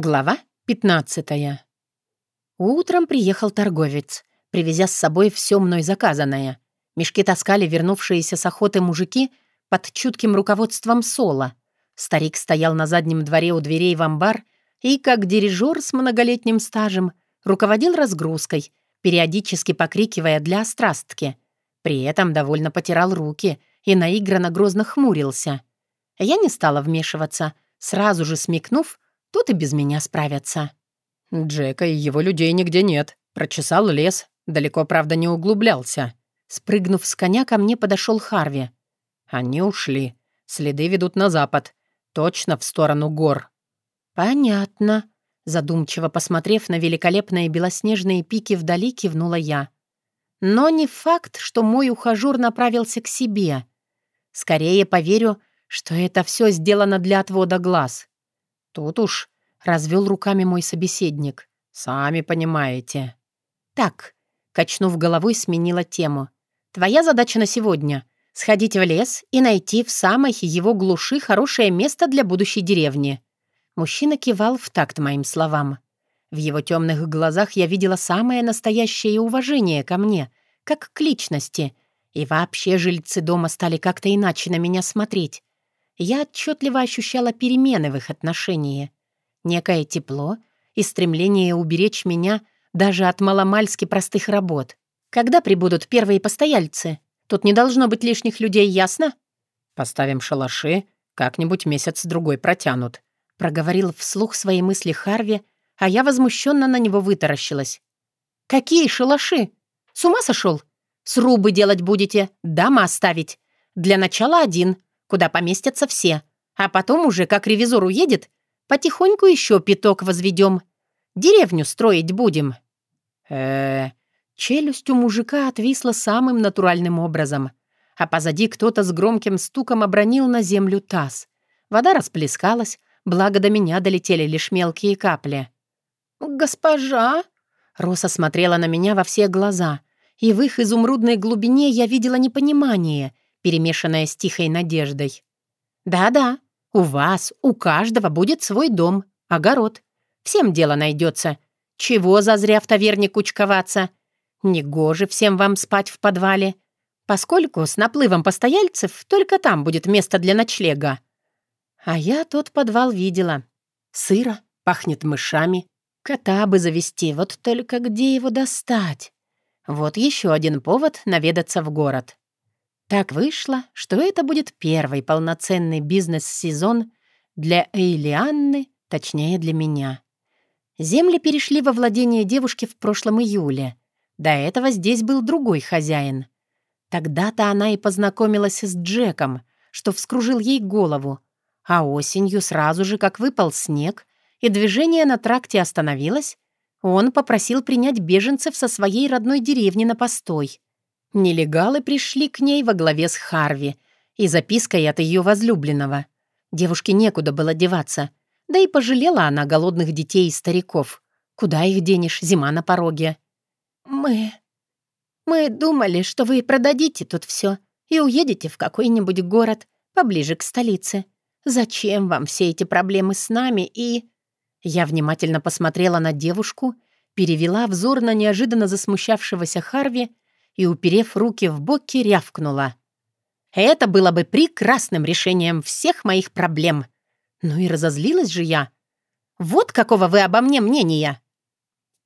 Глава 15 Утром приехал торговец, привезя с собой все мной заказанное. Мешки таскали вернувшиеся с охоты мужики под чутким руководством Сола. Старик стоял на заднем дворе у дверей в амбар и, как дирижер с многолетним стажем, руководил разгрузкой, периодически покрикивая для острастки. При этом довольно потирал руки и наигранно грозно хмурился. Я не стала вмешиваться, сразу же смекнув, Тут и без меня справятся. Джека и его людей нигде нет. Прочесал лес. Далеко, правда, не углублялся. Спрыгнув с коня, ко мне подошел Харви. Они ушли. Следы ведут на запад. Точно в сторону гор. Понятно. Задумчиво посмотрев на великолепные белоснежные пики вдали, кивнула я. Но не факт, что мой ухажер направился к себе. Скорее поверю, что это все сделано для отвода глаз. «Тут уж», — развел руками мой собеседник. «Сами понимаете». «Так», — качнув головой, сменила тему. «Твоя задача на сегодня — сходить в лес и найти в самой его глуши хорошее место для будущей деревни». Мужчина кивал в такт моим словам. В его темных глазах я видела самое настоящее уважение ко мне, как к личности. И вообще жильцы дома стали как-то иначе на меня смотреть я отчетливо ощущала перемены в их отношении. Некое тепло и стремление уберечь меня даже от маломальски простых работ. Когда прибудут первые постояльцы? Тут не должно быть лишних людей, ясно? Поставим шалаши, как-нибудь месяц-другой протянут. Проговорил вслух свои мысли Харви, а я возмущенно на него вытаращилась. «Какие шалаши? С ума сошел? Срубы делать будете, дома оставить. Для начала один, куда поместятся все. А потом уже, как ревизор уедет, потихоньку еще пяток возведем. Деревню строить будем. э Челюсть у мужика отвисла самым натуральным образом. А позади кто-то с громким стуком обронил на землю таз. Вода расплескалась, благо до меня долетели лишь мелкие капли. «Госпожа?» Роса смотрела на меня во все глаза, и в их изумрудной глубине я видела непонимание — перемешанная с тихой надеждой. «Да-да, у вас, у каждого будет свой дом, огород. Всем дело найдется. Чего зазря в таверне кучковаться? Негоже всем вам спать в подвале, поскольку с наплывом постояльцев только там будет место для ночлега. А я тот подвал видела. Сыро, пахнет мышами. Кота бы завести, вот только где его достать? Вот еще один повод наведаться в город. Так вышло, что это будет первый полноценный бизнес-сезон для Эйлианны, точнее для меня. Земли перешли во владение девушки в прошлом июле. До этого здесь был другой хозяин. Тогда-то она и познакомилась с Джеком, что вскружил ей голову. А осенью, сразу же, как выпал снег, и движение на тракте остановилось, он попросил принять беженцев со своей родной деревни на постой. Нелегалы пришли к ней во главе с Харви и запиской от ее возлюбленного. Девушке некуда было деваться, да и пожалела она голодных детей и стариков. Куда их денешь, зима на пороге? «Мы... мы думали, что вы продадите тут все и уедете в какой-нибудь город поближе к столице. Зачем вам все эти проблемы с нами и...» Я внимательно посмотрела на девушку, перевела взор на неожиданно засмущавшегося Харви и, уперев руки в боки, рявкнула. «Это было бы прекрасным решением всех моих проблем. Ну и разозлилась же я. Вот какого вы обо мне мнения!»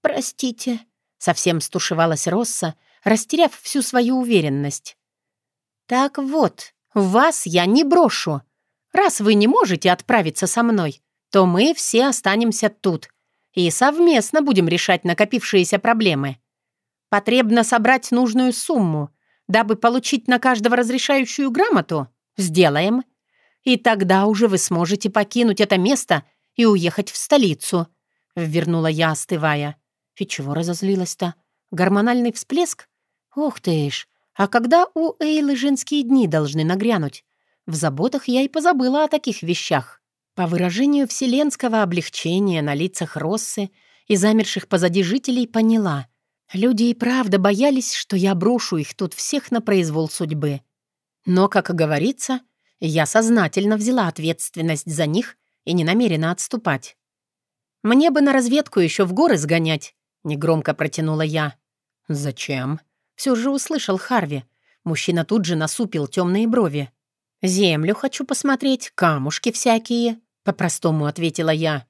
«Простите», — совсем стушевалась Росса, растеряв всю свою уверенность. «Так вот, вас я не брошу. Раз вы не можете отправиться со мной, то мы все останемся тут и совместно будем решать накопившиеся проблемы. Потребно собрать нужную сумму, дабы получить на каждого разрешающую грамоту. Сделаем. И тогда уже вы сможете покинуть это место и уехать в столицу», — вернула я, остывая. И чего разозлилась-то? Гормональный всплеск? Ух ты ж! А когда у Эйлы женские дни должны нагрянуть? В заботах я и позабыла о таких вещах. По выражению вселенского облегчения на лицах Россы и замерших позади жителей поняла. Люди и правда боялись, что я брошу их тут всех на произвол судьбы. Но, как говорится, я сознательно взяла ответственность за них и не намерена отступать. «Мне бы на разведку еще в горы сгонять», — негромко протянула я. «Зачем?» — все же услышал Харви. Мужчина тут же насупил темные брови. «Землю хочу посмотреть, камушки всякие», — по-простому ответила я.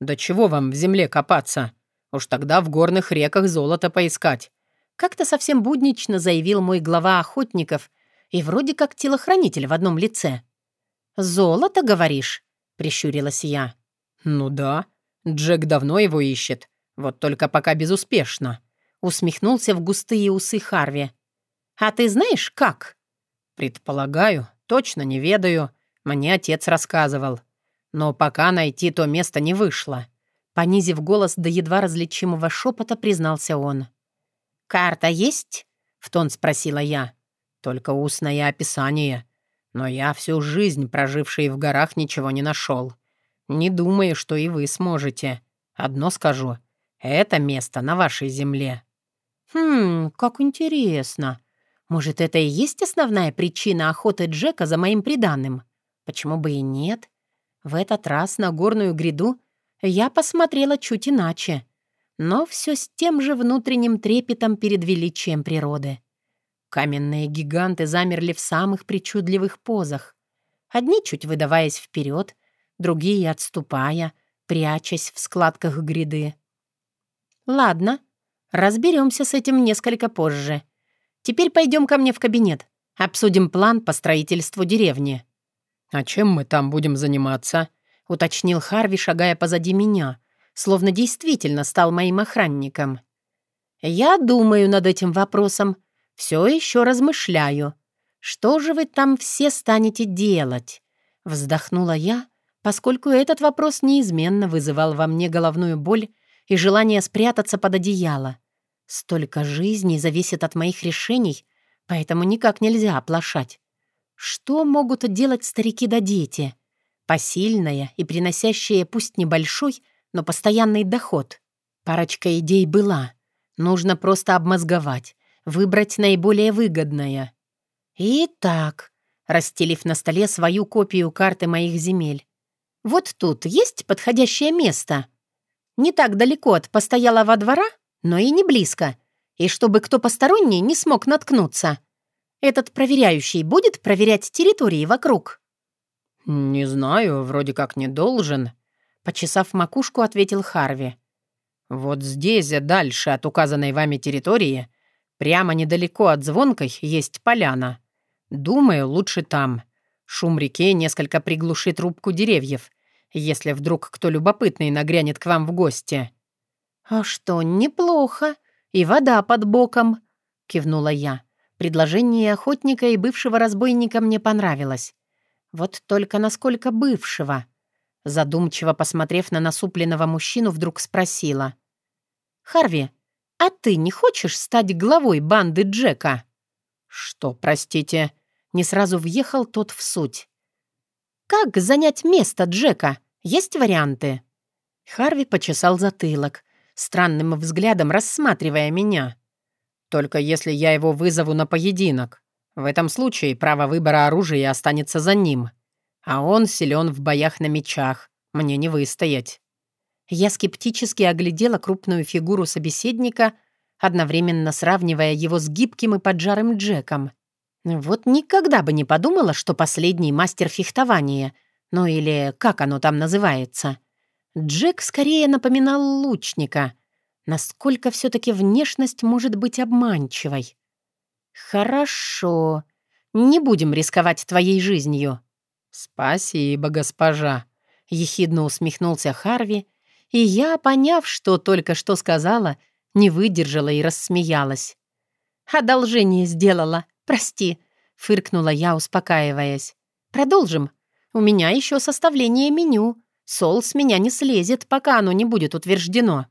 «Да чего вам в земле копаться? Уж тогда в горных реках золото поискать». Как-то совсем буднично заявил мой глава охотников и вроде как телохранитель в одном лице. «Золото, говоришь?» — прищурилась я. «Ну да. Джек давно его ищет. Вот только пока безуспешно», — усмехнулся в густые усы Харви. «А ты знаешь, как?» «Предполагаю. Точно не ведаю. Мне отец рассказывал. Но пока найти то место не вышло». Понизив голос до едва различимого шепота, признался он. «Карта есть?» — в тон спросила я. «Только устное описание. Но я всю жизнь, проживший в горах, ничего не нашел. Не думаю, что и вы сможете. Одно скажу. Это место на вашей земле». «Хм, как интересно. Может, это и есть основная причина охоты Джека за моим приданным? Почему бы и нет? В этот раз на горную гряду я посмотрела чуть иначе, но все с тем же внутренним трепетом перед величием природы. Каменные гиганты замерли в самых причудливых позах. Одни чуть выдаваясь вперед, другие отступая, прячась в складках гряды. «Ладно, разберемся с этим несколько позже. Теперь пойдем ко мне в кабинет. Обсудим план по строительству деревни». «А чем мы там будем заниматься?» — уточнил Харви, шагая позади меня, словно действительно стал моим охранником. «Я думаю над этим вопросом, все еще размышляю. Что же вы там все станете делать?» Вздохнула я, поскольку этот вопрос неизменно вызывал во мне головную боль и желание спрятаться под одеяло. Столько жизней зависит от моих решений, поэтому никак нельзя оплошать. Что могут делать старики да дети? Посильная и приносящая пусть небольшой, но постоянный доход. Парочка идей была. Нужно просто обмозговать, выбрать наиболее выгодное. Итак, расстелив на столе свою копию карты моих земель. Вот тут есть подходящее место. Не так далеко от постоялого двора, но и не близко, и чтобы кто посторонний не смог наткнуться. Этот проверяющий будет проверять территории вокруг?» «Не знаю, вроде как не должен», — почесав макушку, ответил Харви. «Вот здесь, дальше от указанной вами территории, прямо недалеко от Звонкой, есть поляна. Думаю, лучше там. Шум реки несколько приглушит рубку деревьев, если вдруг кто любопытный нагрянет к вам в гости». «А что, неплохо. И вода под боком», — кивнула я. Предложение охотника и бывшего разбойника мне понравилось. Вот только насколько бывшего. Задумчиво посмотрев на насупленного мужчину, вдруг спросила. «Харви, а ты не хочешь стать главой банды Джека?» «Что, простите?» Не сразу въехал тот в суть. «Как занять место Джека? Есть варианты?» Харви почесал затылок, странным взглядом рассматривая меня. «Только если я его вызову на поединок. В этом случае право выбора оружия останется за ним. А он силен в боях на мечах. Мне не выстоять». Я скептически оглядела крупную фигуру собеседника, одновременно сравнивая его с гибким и поджарым Джеком. Вот никогда бы не подумала, что последний мастер фехтования, ну или как оно там называется — Джек скорее напоминал лучника. Насколько все-таки внешность может быть обманчивой? «Хорошо. Не будем рисковать твоей жизнью». «Спасибо, госпожа», — ехидно усмехнулся Харви, и я, поняв, что только что сказала, не выдержала и рассмеялась. «Одолжение сделала. Прости», — фыркнула я, успокаиваясь. «Продолжим. У меня еще составление меню. Сол с меня не слезет, пока оно не будет утверждено.